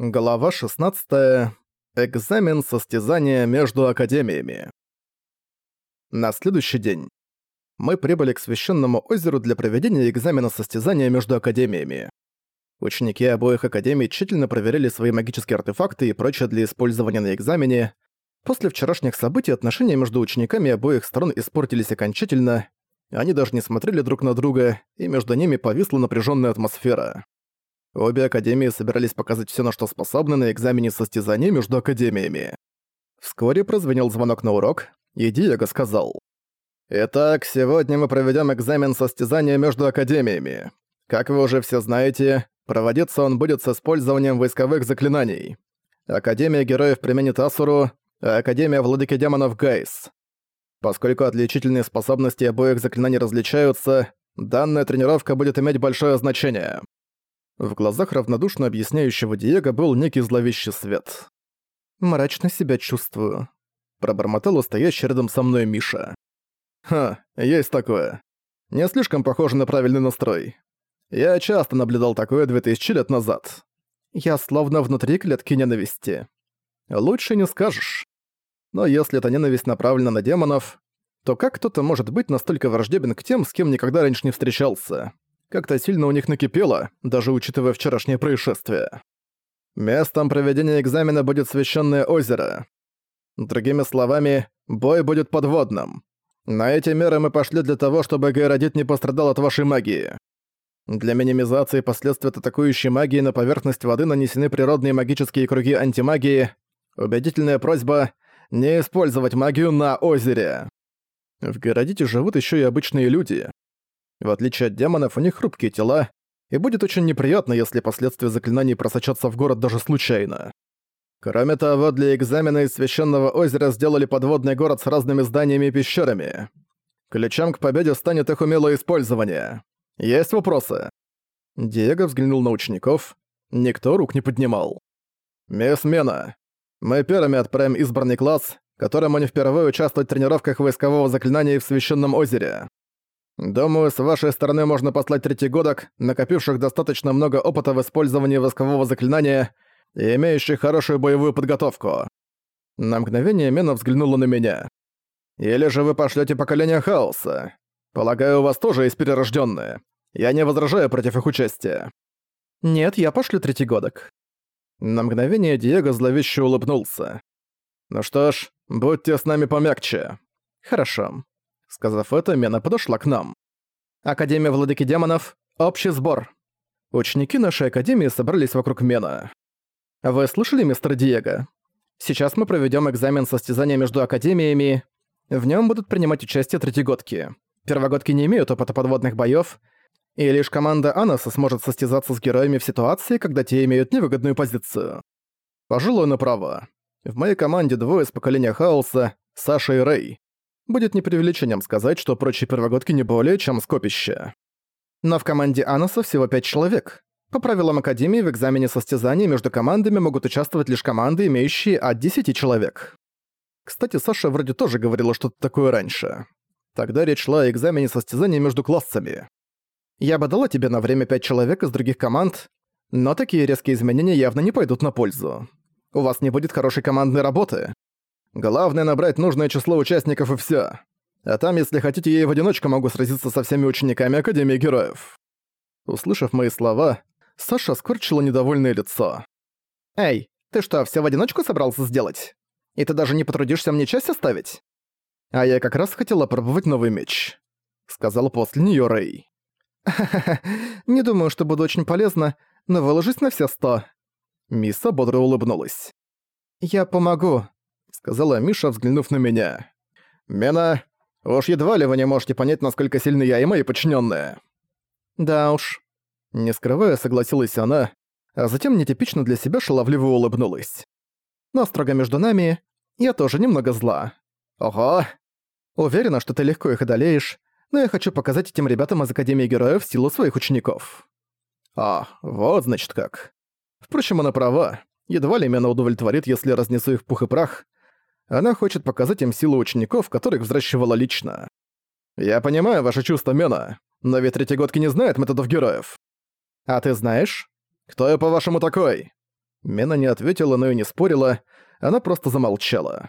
Глава 16. Экзамен состязания между академиями. На следующий день мы прибыли к священному озеру для проведения экзамена состязания между академиями. Ученики обоих академий тщательно проверяли свои магические артефакты и прочее для использования на экзамене. После вчерашних событий отношения между учениками обоих сторон испортились окончательно, они даже не смотрели друг на друга, и между ними повисла напряженная атмосфера. Обе академии собирались показать все, на что способны на экзамене состязания между академиями. Вскоре прозвенел звонок на урок, и Диего сказал. «Итак, сегодня мы проведем экзамен состязания между академиями. Как вы уже все знаете, проводиться он будет с использованием войсковых заклинаний. Академия Героев применит Асуру, а Академия Владыки Демонов — Гайс. Поскольку отличительные способности обоих заклинаний различаются, данная тренировка будет иметь большое значение. В глазах равнодушно объясняющего Диего был некий зловещий свет. «Мрачно себя чувствую», — пробормотал стоящий рядом со мной Миша. «Ха, есть такое. Не слишком похоже на правильный настрой. Я часто наблюдал такое 2000 лет назад. Я словно внутри клетки ненависти. Лучше не скажешь. Но если эта ненависть направлена на демонов, то как кто-то может быть настолько враждебен к тем, с кем никогда раньше не встречался? Как-то сильно у них накипело, даже учитывая вчерашнее происшествие. Местом проведения экзамена будет священное озеро. Другими словами, бой будет подводным. На эти меры мы пошли для того, чтобы Гайродит не пострадал от вашей магии. Для минимизации последствий от атакующей магии на поверхность воды нанесены природные магические круги антимагии. Убедительная просьба — не использовать магию на озере. В Городите живут еще и обычные люди. В отличие от демонов, у них хрупкие тела, и будет очень неприятно, если последствия заклинаний просочатся в город даже случайно. Кроме того, для экзамена из Священного озера сделали подводный город с разными зданиями и пещерами. Ключом к победе станет их умелое использование. Есть вопросы?» Диего взглянул на учеников. Никто рук не поднимал. «Мисс Мена, мы первыми отправим избранный класс, которому не впервые участвовать в тренировках войскового заклинания в Священном озере. Думаю, с вашей стороны можно послать третьегодок, накопивших достаточно много опыта в использовании воскового заклинания и имеющих хорошую боевую подготовку. На мгновение Мена взглянула на меня. Или же вы пошлете поколение хаоса. Полагаю, у вас тоже есть перерожденные. Я не возражаю против их участия. Нет, я пошлю третьегодок. На мгновение Диего зловеще улыбнулся. Ну что ж, будьте с нами помягче. Хорошо. Сказав это, Мена подошла к нам. Академия Владыки Демонов. Общий сбор. Ученики нашей Академии собрались вокруг Мена. Вы слышали, мистер Диего? Сейчас мы проведем экзамен состязания между Академиями. В нем будут принимать участие третьегодки. Первогодки не имеют опыта подводных боёв, и лишь команда Аноса сможет состязаться с героями в ситуации, когда те имеют невыгодную позицию. Пожалуй, направо. В моей команде двое из поколения Хаоса, Саша и Рэй будет непривлечением сказать, что прочие первогодки не более чем скопище. Но в команде Аноса всего пять человек. По правилам Академии в экзамене состязания между командами могут участвовать лишь команды, имеющие от 10 человек. Кстати, Саша вроде тоже говорила что-то такое раньше. Тогда речь шла о экзамене состязания между классами. Я бы дала тебе на время пять человек из других команд, но такие резкие изменения явно не пойдут на пользу. У вас не будет хорошей командной работы. Главное набрать нужное число участников и всё. А там, если хотите, я и в одиночку могу сразиться со всеми учениками Академии Героев». Услышав мои слова, Саша скорчила недовольное лицо. «Эй, ты что, всё в одиночку собрался сделать? И ты даже не потрудишься мне часть оставить?» «А я как раз хотела пробовать новый меч», — сказал после неё Рэй. «Ха-ха-ха, не думаю, что буду очень полезно, но выложись на все сто». Мисса бодро улыбнулась. «Я помогу», сказала Миша, взглянув на меня. «Мена, уж едва ли вы не можете понять, насколько сильны я и мои подчиненные. «Да уж». Не скрывая, согласилась она, а затем нетипично для себя шаловливо улыбнулась. «Но строго между нами, я тоже немного зла». «Ого!» «Уверена, что ты легко их одолеешь, но я хочу показать этим ребятам из Академии Героев силу своих учеников». «А, вот значит как». Впрочем, она права. Едва ли меня удовлетворит, если разнесу их пух и прах, она хочет показать им силу учеников, которых взращивала лично. Я понимаю ваши чувства, Мена, но ведь третьегодки не знают методов героев. А ты знаешь? Кто я, по-вашему, такой? Мена не ответила, но и не спорила, она просто замолчала.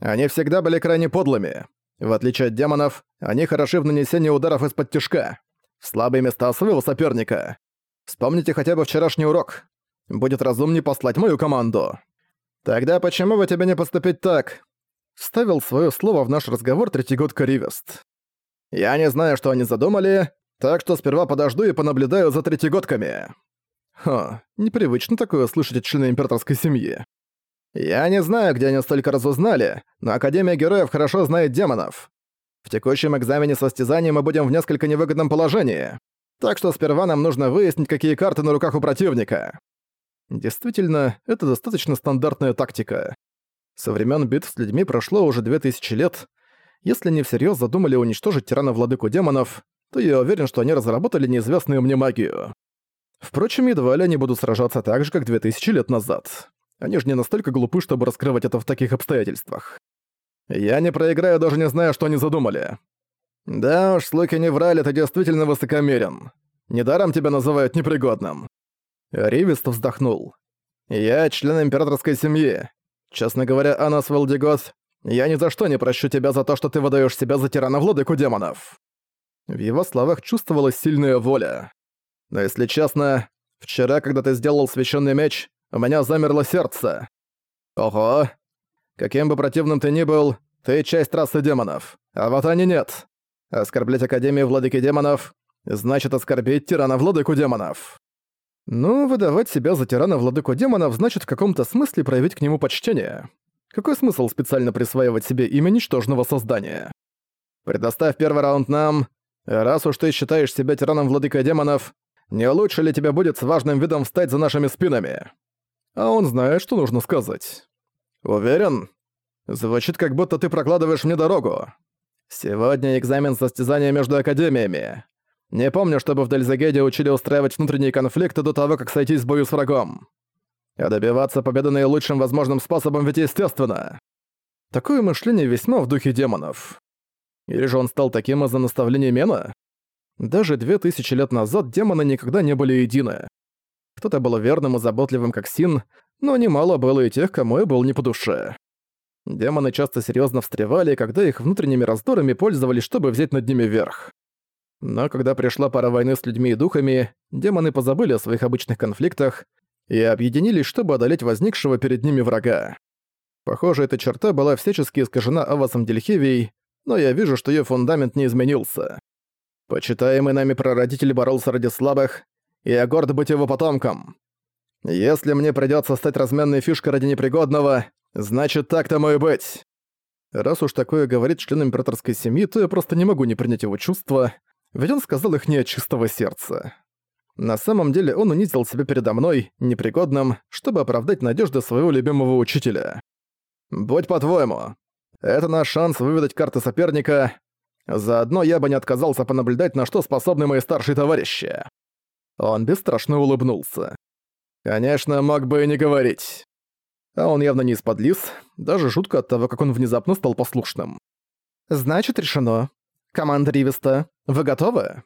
Они всегда были крайне подлыми. В отличие от демонов, они хороши в нанесении ударов из-под тяжка. В слабые места своего соперника. Вспомните хотя бы вчерашний урок. Будет разумнее послать мою команду. Тогда почему бы тебе не поступить так? Вставил свое слово в наш разговор третий год Каривест. Я не знаю, что они задумали, так что сперва подожду и понаблюдаю за третьегодками. Ха, непривычно такое слышать от члена императорской семьи. Я не знаю, где они столько разузнали, но Академия Героев хорошо знает демонов. В текущем экзамене состязания мы будем в несколько невыгодном положении. Так что сперва нам нужно выяснить, какие карты на руках у противника. Действительно, это достаточно стандартная тактика. Со времен битв с людьми прошло уже 2000 лет. Если они всерьез задумали уничтожить тирана-владыку демонов, то я уверен, что они разработали неизвестную мне магию. Впрочем, едва ли они будут сражаться так же, как 2000 лет назад. Они же не настолько глупы, чтобы раскрывать это в таких обстоятельствах. Я не проиграю, даже не зная, что они задумали. Да уж, слуги не врали, ты действительно высокомерен. Недаром тебя называют непригодным. Ривист вздохнул. Я член императорской семьи. Честно говоря, Анас Валдигос, я ни за что не прощу тебя за то, что ты выдаешь себя за тирана владыку демонов. В его словах чувствовалась сильная воля. Но если честно, вчера, когда ты сделал священный меч, у меня замерло сердце. Ого. Каким бы противным ты ни был, ты часть расы демонов, а вот они нет. Оскорблять Академию Владыки Демонов значит оскорбить тирана Владыку Демонов. Ну, выдавать себя за тирана Владыку Демонов значит в каком-то смысле проявить к нему почтение. Какой смысл специально присваивать себе имя ничтожного создания? Предоставь первый раунд нам. Раз уж ты считаешь себя тираном Владыка Демонов, не лучше ли тебе будет с важным видом встать за нашими спинами? а он знает, что нужно сказать. «Уверен? Звучит, как будто ты прокладываешь мне дорогу. Сегодня экзамен состязания между академиями. Не помню, чтобы в Дельзагеде учили устраивать внутренние конфликты до того, как сойтись в бою с врагом. А добиваться победы наилучшим возможным способом ведь естественно. Такое мышление весьма в духе демонов. Или же он стал таким из-за наставления Мена? Даже две тысячи лет назад демоны никогда не были едины. Кто-то был верным и заботливым, как Син, но немало было и тех, кому я был не по душе. Демоны часто серьезно встревали, когда их внутренними раздорами пользовались, чтобы взять над ними верх. Но когда пришла пора войны с людьми и духами, демоны позабыли о своих обычных конфликтах и объединились, чтобы одолеть возникшего перед ними врага. Похоже, эта черта была всячески искажена Авасом Дельхевией, но я вижу, что ее фундамент не изменился. Почитаемый нами прародитель боролся ради слабых, и я горд быть его потомком. Если мне придётся стать разменной фишкой ради непригодного, значит так тому и быть. Раз уж такое говорит член императорской семьи, то я просто не могу не принять его чувства, ведь он сказал их не от чистого сердца. На самом деле он унизил себя передо мной, непригодным, чтобы оправдать надежды своего любимого учителя. «Будь по-твоему. Это наш шанс выведать карты соперника. Заодно я бы не отказался понаблюдать, на что способны мои старшие товарищи». Он бесстрашно улыбнулся. «Конечно, мог бы и не говорить». А он явно не из-под лис, даже жутко от того, как он внезапно стал послушным. «Значит, решено. Команда Ривеста, вы готовы?»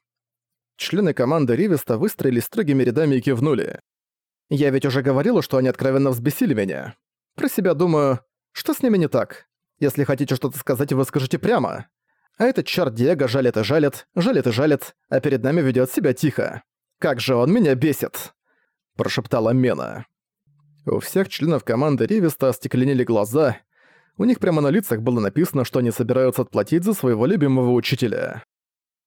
Члены команды Ривеста выстроились строгими рядами и кивнули. «Я ведь уже говорила, что они откровенно взбесили меня. Про себя думаю, что с ними не так? Если хотите что-то сказать, вы скажите прямо. А этот чёрт Диего жалит и жалит, жалит и жалит, а перед нами ведёт себя тихо. Как же он меня бесит!» – прошептала Мена. У всех членов команды Ривиста остекленели глаза. У них прямо на лицах было написано, что они собираются отплатить за своего любимого учителя.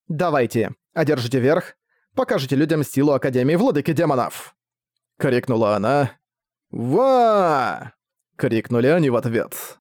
«Давайте, одержите верх, покажите людям силу Академии Владыки Демонов!» — крикнула она. «Ва!» — крикнули они в ответ.